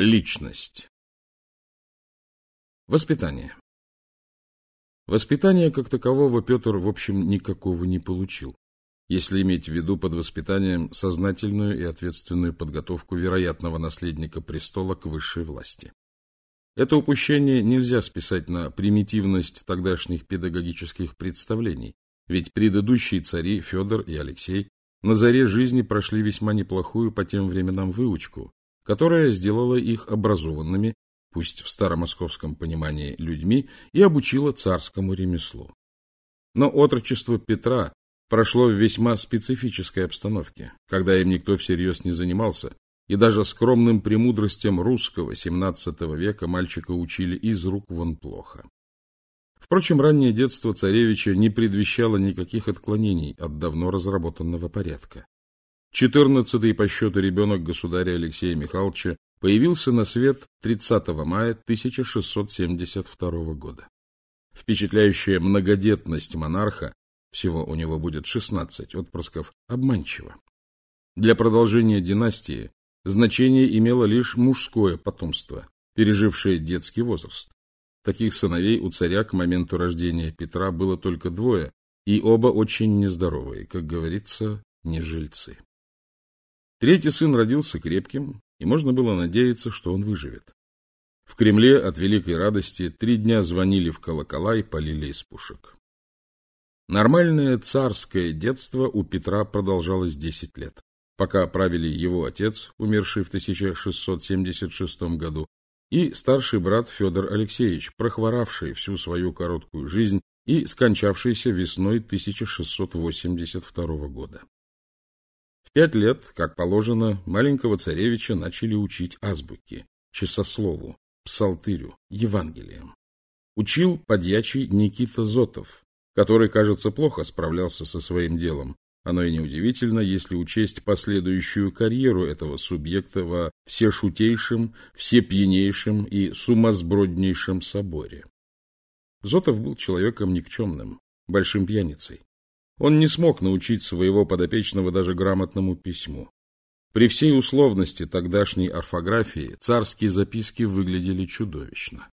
Личность. Воспитание. Воспитание как такового Петр, в общем, никакого не получил, если иметь в виду под воспитанием сознательную и ответственную подготовку вероятного наследника престола к высшей власти. Это упущение нельзя списать на примитивность тогдашних педагогических представлений, ведь предыдущие цари Федор и Алексей на заре жизни прошли весьма неплохую по тем временам выучку, которая сделала их образованными, пусть в старомосковском понимании, людьми, и обучила царскому ремеслу. Но отрочество Петра прошло в весьма специфической обстановке, когда им никто всерьез не занимался, и даже скромным премудростям русского XVII века мальчика учили из рук вон плохо. Впрочем, раннее детство царевича не предвещало никаких отклонений от давно разработанного порядка. Четырнадцатый по счету ребенок государя Алексея Михайловича появился на свет 30 мая 1672 года. Впечатляющая многодетность монарха, всего у него будет 16 отпрысков, обманчива. Для продолжения династии значение имело лишь мужское потомство, пережившее детский возраст. Таких сыновей у царя к моменту рождения Петра было только двое, и оба очень нездоровые, как говорится, не жильцы. Третий сын родился крепким, и можно было надеяться, что он выживет. В Кремле от великой радости три дня звонили в колокола и полили из пушек. Нормальное царское детство у Петра продолжалось десять лет, пока правили его отец, умерший в 1676 году, и старший брат Федор Алексеевич, прохворавший всю свою короткую жизнь и скончавшийся весной 1682 года. Пять лет, как положено, маленького царевича начали учить азбуке, часослову, псалтырю, Евангелием. Учил подьячий Никита Зотов, который, кажется, плохо справлялся со своим делом. Оно и неудивительно, если учесть последующую карьеру этого субъекта во всешутейшем, всепьянейшем и сумасброднейшем соборе. Зотов был человеком никчемным, большим пьяницей. Он не смог научить своего подопечного даже грамотному письму. При всей условности тогдашней орфографии царские записки выглядели чудовищно.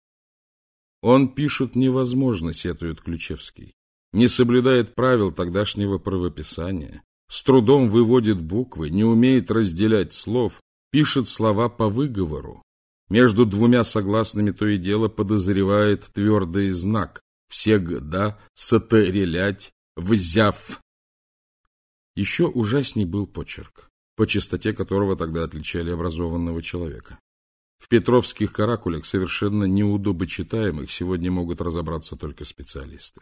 Он пишет невозможно, сетует Ключевский. Не соблюдает правил тогдашнего правописания, с трудом выводит буквы, не умеет разделять слов, пишет слова по выговору. Между двумя согласными то и дело подозревает твердый знак «всегда сатерелять взяв. Еще ужасней был почерк, по чистоте которого тогда отличали образованного человека. В петровских каракулях, совершенно неудобочитаемых, сегодня могут разобраться только специалисты.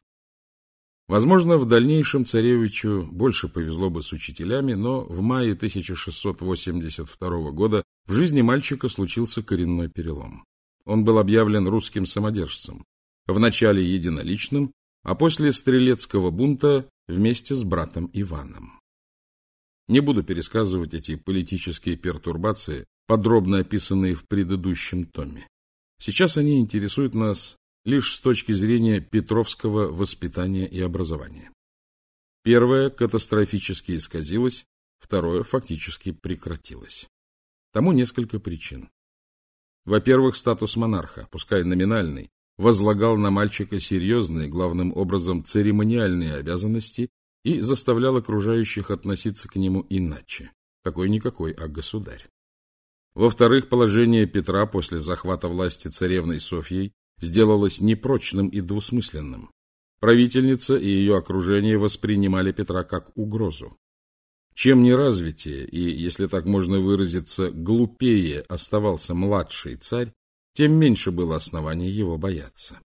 Возможно, в дальнейшем царевичу больше повезло бы с учителями, но в мае 1682 года в жизни мальчика случился коренной перелом. Он был объявлен русским самодержцем, вначале единоличным, а после стрелецкого бунта вместе с братом Иваном. Не буду пересказывать эти политические пертурбации, подробно описанные в предыдущем томе. Сейчас они интересуют нас лишь с точки зрения петровского воспитания и образования. Первое катастрофически исказилось, второе фактически прекратилось. Тому несколько причин. Во-первых, статус монарха, пускай номинальный, возлагал на мальчика серьезные, главным образом церемониальные обязанности и заставлял окружающих относиться к нему иначе. Какой-никакой, а государь. Во-вторых, положение Петра после захвата власти царевной Софьей сделалось непрочным и двусмысленным. Правительница и ее окружение воспринимали Петра как угрозу. Чем неразвитее и, если так можно выразиться, глупее оставался младший царь, тем меньше было оснований его бояться.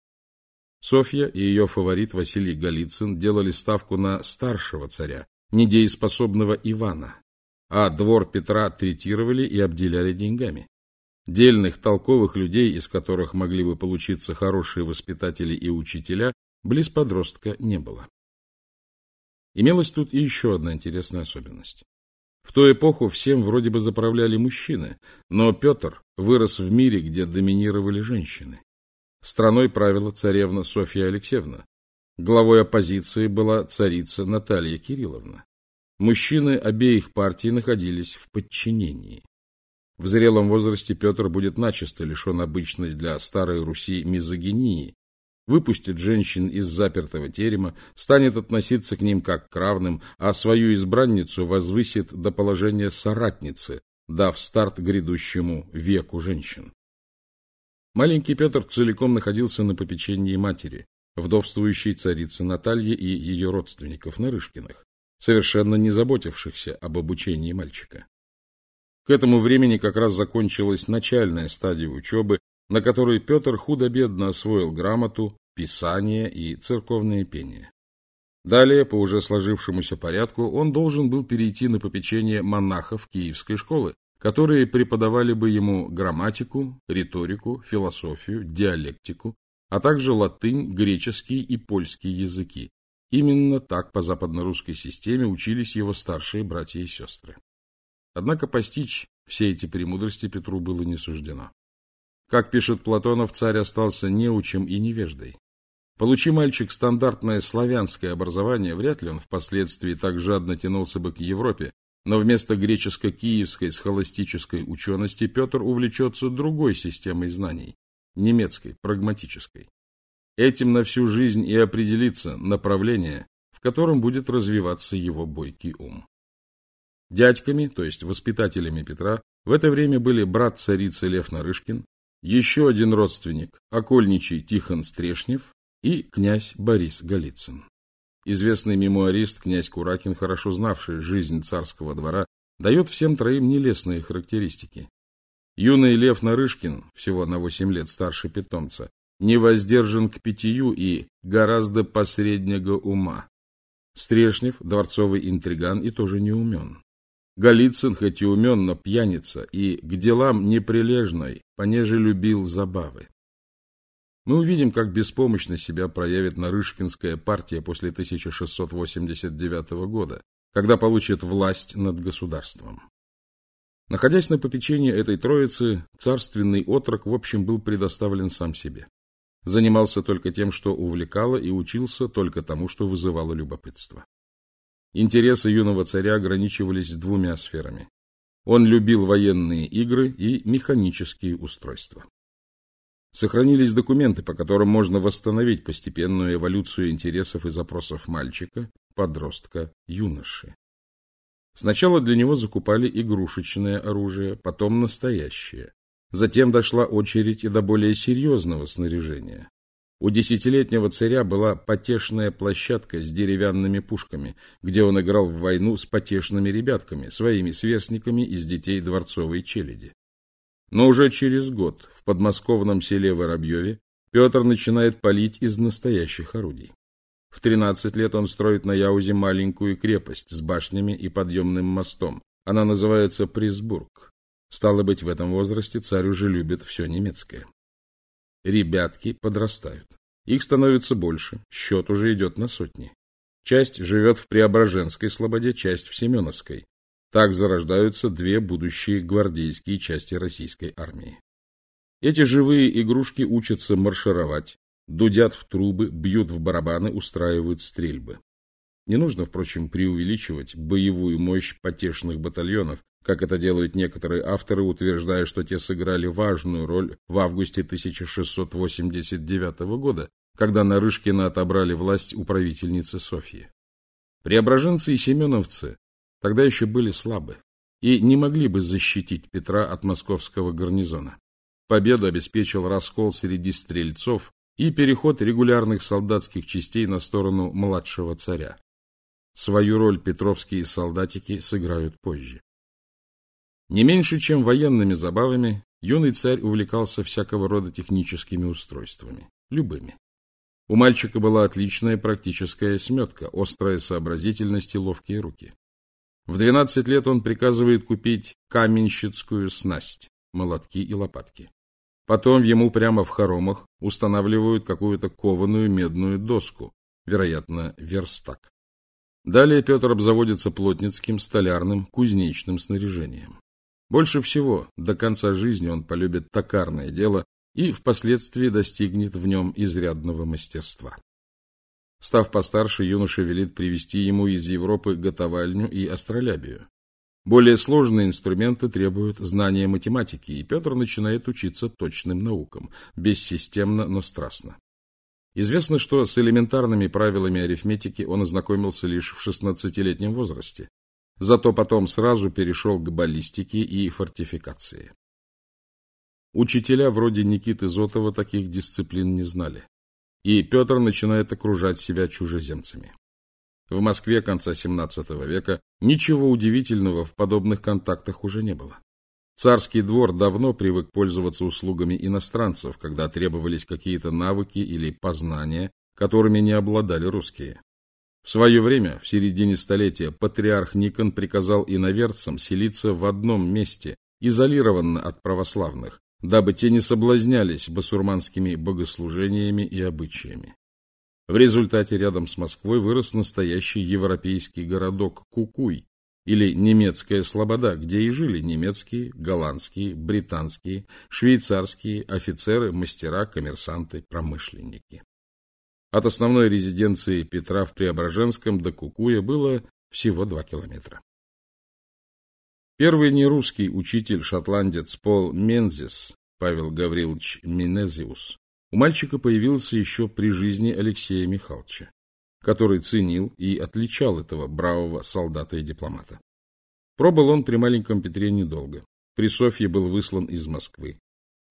Софья и ее фаворит Василий Голицын делали ставку на старшего царя, недееспособного Ивана, а двор Петра третировали и обделяли деньгами. Дельных, толковых людей, из которых могли бы получиться хорошие воспитатели и учителя, близ подростка не было. Имелась тут и еще одна интересная особенность. В ту эпоху всем вроде бы заправляли мужчины, но Петр вырос в мире, где доминировали женщины. Страной правила царевна Софья Алексеевна. Главой оппозиции была царица Наталья Кирилловна. Мужчины обеих партий находились в подчинении. В зрелом возрасте Петр будет начисто лишен обычной для старой Руси мизогинии, выпустит женщин из запертого терема, станет относиться к ним как к равным, а свою избранницу возвысит до положения соратницы, дав старт грядущему веку женщин. Маленький Петр целиком находился на попечении матери, вдовствующей царицы Натальи и ее родственников Нарышкиных, совершенно не заботившихся об обучении мальчика. К этому времени как раз закончилась начальная стадия учебы, на которой Петр худо-бедно освоил грамоту, писание и церковное пение. Далее, по уже сложившемуся порядку, он должен был перейти на попечение монахов Киевской школы, которые преподавали бы ему грамматику, риторику, философию, диалектику, а также латынь, греческий и польский языки. Именно так по западно-русской системе учились его старшие братья и сестры. Однако постичь все эти премудрости Петру было не суждено. Как пишет Платонов, царь остался неучим и невеждой. Получи мальчик стандартное славянское образование, вряд ли он впоследствии так жадно тянулся бы к Европе, но вместо греческо-киевской схоластической учености Петр увлечется другой системой знаний, немецкой, прагматической. Этим на всю жизнь и определится направление, в котором будет развиваться его бойкий ум. Дядьками, то есть воспитателями Петра, в это время были брат царицы Лев Нарышкин, еще один родственник, окольничий Тихон Стрешнев и князь Борис Голицын. Известный мемуарист князь Куракин, хорошо знавший жизнь царского двора, дает всем троим нелестные характеристики. Юный Лев Нарышкин, всего на восемь лет старше питомца, не воздержан к питью и гораздо посреднего ума. Стрешнев, дворцовый интриган и тоже не умен. Голицын, хоть и умен, но пьяница, и к делам неприлежной, понеже любил забавы. Мы увидим, как беспомощно себя проявит Нарышкинская партия после 1689 года, когда получит власть над государством. Находясь на попечении этой троицы, царственный отрок, в общем, был предоставлен сам себе. Занимался только тем, что увлекало, и учился только тому, что вызывало любопытство. Интересы юного царя ограничивались двумя сферами. Он любил военные игры и механические устройства. Сохранились документы, по которым можно восстановить постепенную эволюцию интересов и запросов мальчика, подростка, юноши. Сначала для него закупали игрушечное оружие, потом настоящее. Затем дошла очередь и до более серьезного снаряжения. У десятилетнего царя была потешная площадка с деревянными пушками, где он играл в войну с потешными ребятками, своими сверстниками из детей дворцовой челяди. Но уже через год в подмосковном селе Воробьеве Петр начинает палить из настоящих орудий. В 13 лет он строит на Яузе маленькую крепость с башнями и подъемным мостом. Она называется Присбург. Стало быть, в этом возрасте царь уже любит все немецкое. Ребятки подрастают. Их становится больше, счет уже идет на сотни. Часть живет в Преображенской слободе, часть в Семеновской. Так зарождаются две будущие гвардейские части российской армии. Эти живые игрушки учатся маршировать, дудят в трубы, бьют в барабаны, устраивают стрельбы. Не нужно, впрочем, преувеличивать боевую мощь потешных батальонов, как это делают некоторые авторы, утверждая, что те сыграли важную роль в августе 1689 года, когда Нарышкина отобрали власть у правительницы Софьи. Преображенцы и семеновцы тогда еще были слабы и не могли бы защитить Петра от московского гарнизона. Победу обеспечил раскол среди стрельцов и переход регулярных солдатских частей на сторону младшего царя. Свою роль петровские солдатики сыграют позже. Не меньше, чем военными забавами, юный царь увлекался всякого рода техническими устройствами, любыми. У мальчика была отличная практическая сметка, острая сообразительность и ловкие руки. В 12 лет он приказывает купить каменщицкую снасть, молотки и лопатки. Потом ему прямо в хоромах устанавливают какую-то кованую медную доску, вероятно, верстак. Далее Петр обзаводится плотницким, столярным, кузнечным снаряжением. Больше всего до конца жизни он полюбит токарное дело и впоследствии достигнет в нем изрядного мастерства. Став постарше, юноша велит привезти ему из Европы готовальню и астролябию. Более сложные инструменты требуют знания математики, и Петр начинает учиться точным наукам, бессистемно, но страстно. Известно, что с элементарными правилами арифметики он ознакомился лишь в 16-летнем возрасте, зато потом сразу перешел к баллистике и фортификации. Учителя вроде Никиты Зотова таких дисциплин не знали, и Петр начинает окружать себя чужеземцами. В Москве конца XVII века ничего удивительного в подобных контактах уже не было. Царский двор давно привык пользоваться услугами иностранцев, когда требовались какие-то навыки или познания, которыми не обладали русские. В свое время, в середине столетия, патриарх Никон приказал иноверцам селиться в одном месте, изолированно от православных, дабы те не соблазнялись басурманскими богослужениями и обычаями. В результате рядом с Москвой вырос настоящий европейский городок Кукуй, или немецкая слобода, где и жили немецкие, голландские, британские, швейцарские офицеры, мастера, коммерсанты, промышленники. От основной резиденции Петра в Преображенском до Кукуя было всего два километра. Первый нерусский учитель-шотландец Пол Мензис, Павел Гаврилович Минезиус, у мальчика появился еще при жизни Алексея Михайловича который ценил и отличал этого бравого солдата и дипломата. Пробыл он при маленьком Петре недолго. При Софье был выслан из Москвы.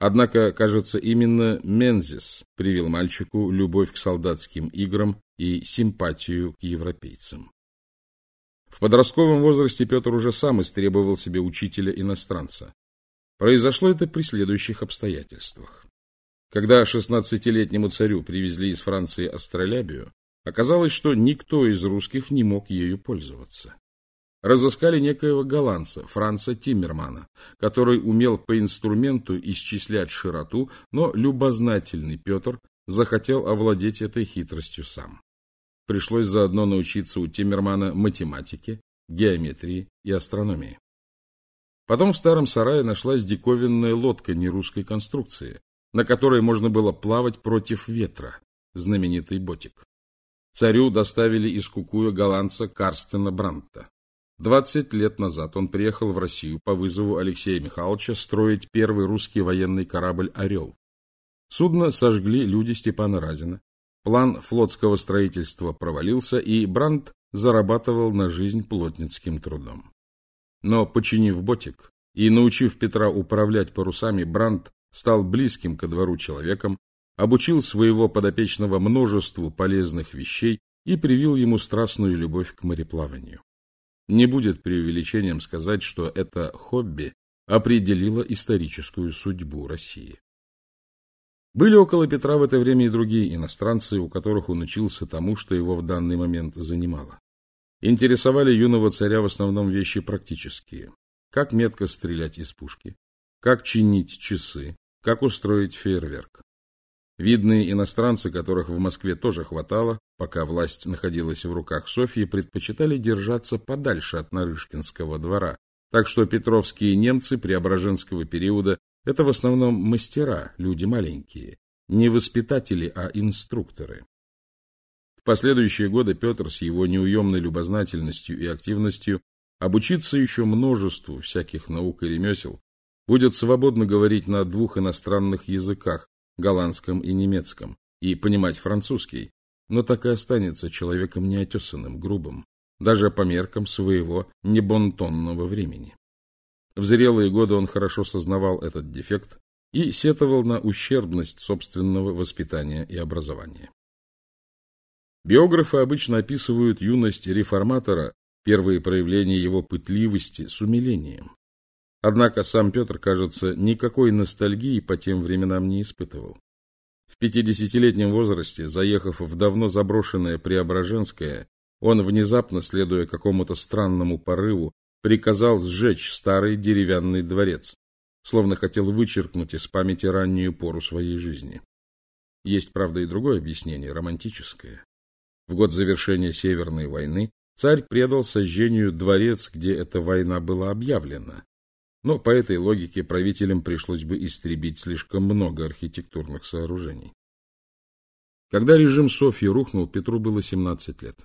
Однако, кажется, именно Мензис привил мальчику любовь к солдатским играм и симпатию к европейцам. В подростковом возрасте Петр уже сам истребовал себе учителя-иностранца. Произошло это при следующих обстоятельствах. Когда 16-летнему царю привезли из Франции астролябию, Оказалось, что никто из русских не мог ею пользоваться разыскали некоего голландца, Франца Тиммермана, который умел по инструменту исчислять широту, но любознательный Петр захотел овладеть этой хитростью сам. Пришлось заодно научиться у Тиммермана математике, геометрии и астрономии. Потом в старом сарае нашлась диковинная лодка нерусской конструкции, на которой можно было плавать против ветра, знаменитый ботик. Царю доставили из Кукуя голландца Карстена Брандта. 20 лет назад он приехал в Россию по вызову Алексея Михайловича строить первый русский военный корабль «Орел». Судно сожгли люди Степана Разина. План флотского строительства провалился, и Брандт зарабатывал на жизнь плотницким трудом. Но, починив ботик и научив Петра управлять парусами, Брандт стал близким ко двору человеком, обучил своего подопечного множеству полезных вещей и привил ему страстную любовь к мореплаванию. Не будет преувеличением сказать, что это хобби определило историческую судьбу России. Были около Петра в это время и другие иностранцы, у которых он учился тому, что его в данный момент занимало. Интересовали юного царя в основном вещи практические. Как метко стрелять из пушки, как чинить часы, как устроить фейерверк. Видные иностранцы, которых в Москве тоже хватало, пока власть находилась в руках Софьи, предпочитали держаться подальше от Нарышкинского двора. Так что петровские немцы Преображенского периода – это в основном мастера, люди маленькие, не воспитатели, а инструкторы. В последующие годы Петр с его неуемной любознательностью и активностью обучится еще множеству всяких наук и ремесел, будет свободно говорить на двух иностранных языках, голландском и немецком, и понимать французский, но так и останется человеком неотесанным, грубым, даже по меркам своего небонтонного времени. В зрелые годы он хорошо сознавал этот дефект и сетовал на ущербность собственного воспитания и образования. Биографы обычно описывают юность реформатора, первые проявления его пытливости с умилением. Однако сам Петр, кажется, никакой ностальгии по тем временам не испытывал. В пятидесятилетнем возрасте, заехав в давно заброшенное Преображенское, он, внезапно, следуя какому-то странному порыву, приказал сжечь старый деревянный дворец, словно хотел вычеркнуть из памяти раннюю пору своей жизни. Есть, правда, и другое объяснение, романтическое. В год завершения Северной войны царь предал сожжению дворец, где эта война была объявлена, но по этой логике правителям пришлось бы истребить слишком много архитектурных сооружений. Когда режим Софьи рухнул, Петру было 17 лет.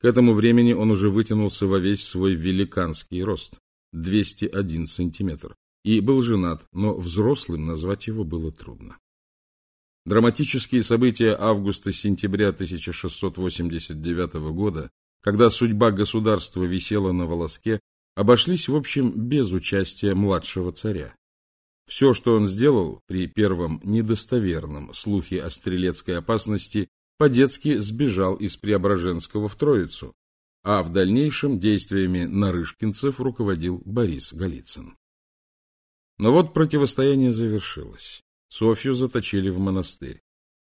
К этому времени он уже вытянулся во весь свой великанский рост, 201 сантиметр, и был женат, но взрослым назвать его было трудно. Драматические события августа-сентября 1689 года, когда судьба государства висела на волоске, обошлись, в общем, без участия младшего царя. Все, что он сделал при первом недостоверном слухе о стрелецкой опасности, по-детски сбежал из Преображенского в Троицу, а в дальнейшем действиями нарышкинцев руководил Борис Голицын. Но вот противостояние завершилось. Софью заточили в монастырь.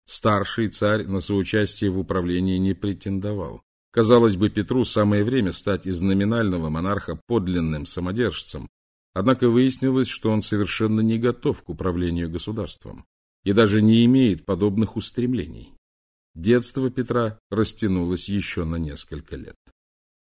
Старший царь на соучастие в управлении не претендовал. Казалось бы, Петру самое время стать из номинального монарха подлинным самодержцем, однако выяснилось, что он совершенно не готов к управлению государством и даже не имеет подобных устремлений. Детство Петра растянулось еще на несколько лет.